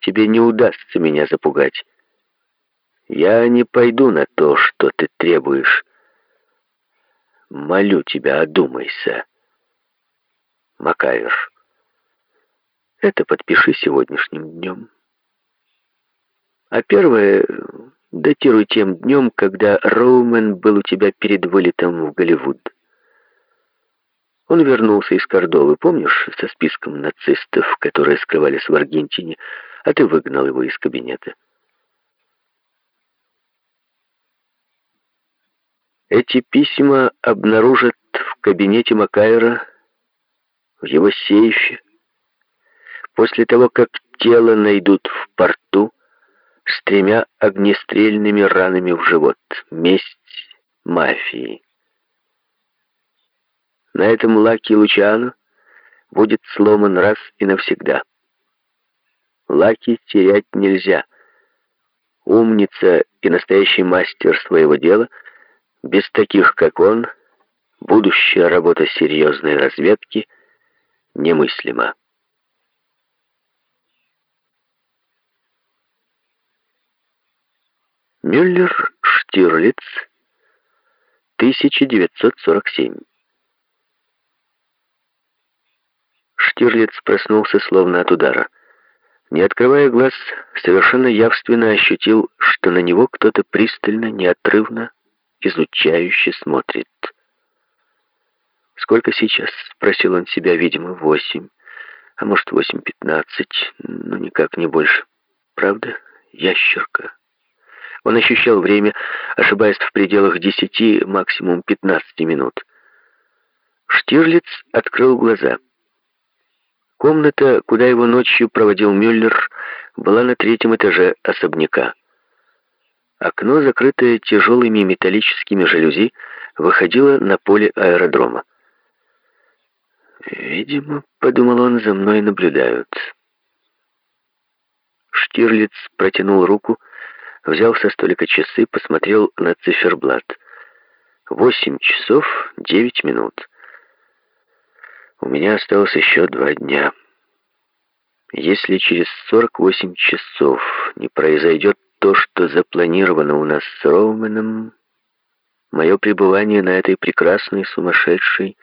тебе не удастся меня запугать. Я не пойду на то, что ты требуешь. Молю тебя, одумайся. Макайр. Это подпиши сегодняшним днем. А первое датируй тем днем, когда Роумен был у тебя перед вылетом в Голливуд. Он вернулся из Кордовы, помнишь, со списком нацистов, которые скрывались в Аргентине, а ты выгнал его из кабинета. Эти письма обнаружат в кабинете Макайра, в его сейфе, после того, как тело найдут в порту с тремя огнестрельными ранами в живот. Месть мафии. На этом Лаки Лучано будет сломан раз и навсегда. Лаки терять нельзя. Умница и настоящий мастер своего дела, без таких, как он, будущая работа серьезной разведки немыслима. Мюллер Штирлиц, 1947 Штирлиц проснулся словно от удара. Не открывая глаз, совершенно явственно ощутил, что на него кто-то пристально, неотрывно, изучающе смотрит. «Сколько сейчас?» — спросил он себя, видимо, восемь, а может, восемь пятнадцать, но никак не больше. Правда? Ящерка. Он ощущал время, ошибаясь в пределах десяти, максимум пятнадцати минут. Штирлиц открыл глаза — Комната, куда его ночью проводил Мюллер, была на третьем этаже особняка. Окно, закрытое тяжелыми металлическими жалюзи, выходило на поле аэродрома. «Видимо, — подумал он, — за мной наблюдают». Штирлиц протянул руку, взял со столика часы, посмотрел на циферблат. Восемь часов девять минут. У меня осталось еще два дня. Если через 48 часов не произойдет то, что запланировано у нас с Роуменом, мое пребывание на этой прекрасной, сумасшедшей,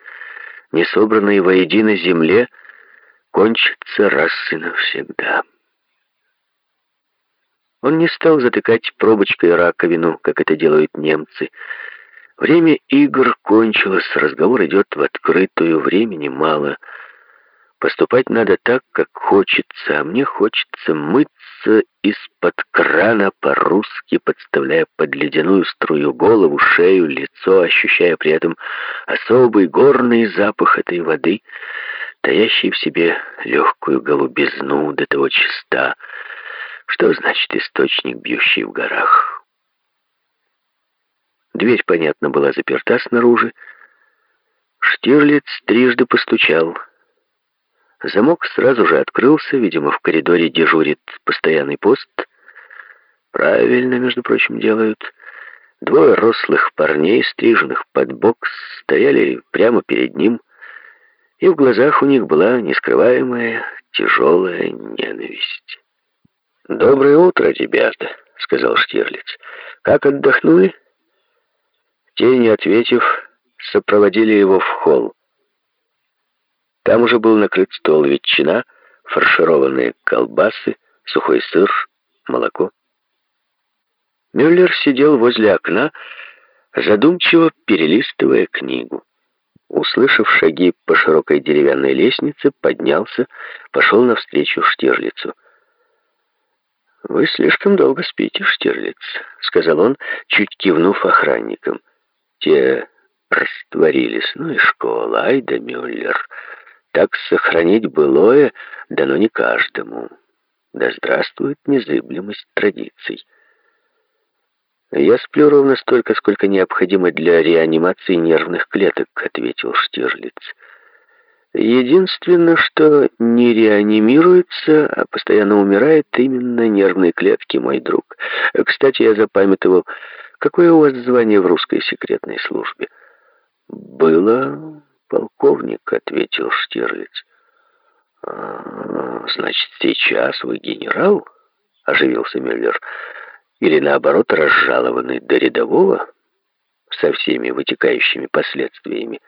не собранной воедино земле кончится раз и навсегда. Он не стал затыкать пробочкой раковину, как это делают немцы, Время игр кончилось, разговор идет в открытую, времени мало. Поступать надо так, как хочется, а мне хочется мыться из-под крана по-русски, подставляя под ледяную струю голову, шею, лицо, ощущая при этом особый горный запах этой воды, таящий в себе легкую голубизну до того чиста, что значит источник, бьющий в горах. Дверь, понятно, была заперта снаружи. Штирлиц трижды постучал. Замок сразу же открылся, видимо, в коридоре дежурит постоянный пост. Правильно, между прочим, делают. Двое рослых парней, стриженных под бокс, стояли прямо перед ним, и в глазах у них была нескрываемая тяжелая ненависть. «Доброе утро, ребята», — сказал Штирлиц. «Как отдохнули?» Те, не ответив, сопроводили его в холл. Там уже был накрыт стол, ветчина, фаршированные колбасы, сухой сыр, молоко. Мюллер сидел возле окна, задумчиво перелистывая книгу. Услышав шаги по широкой деревянной лестнице, поднялся, пошел навстречу Штирлицу. «Вы слишком долго спите, Штирлиц», — сказал он, чуть кивнув охранникам. Те растворились. Ну и школа, ай да Мюллер. Так сохранить былое дано не каждому. Да здравствует незыблемость традиций. «Я сплю ровно столько, сколько необходимо для реанимации нервных клеток», — ответил Штирлиц. «Единственное, что не реанимируется, а постоянно умирает, именно нервные клетки, мой друг. Кстати, я запамятовал, Какое у вас звание в русской секретной службе? Было полковник, ответил Штирлиц. А, «Значит, сейчас вы генерал?» — оживился Мюллер. «Или, наоборот, разжалованный до рядового со всеми вытекающими последствиями?»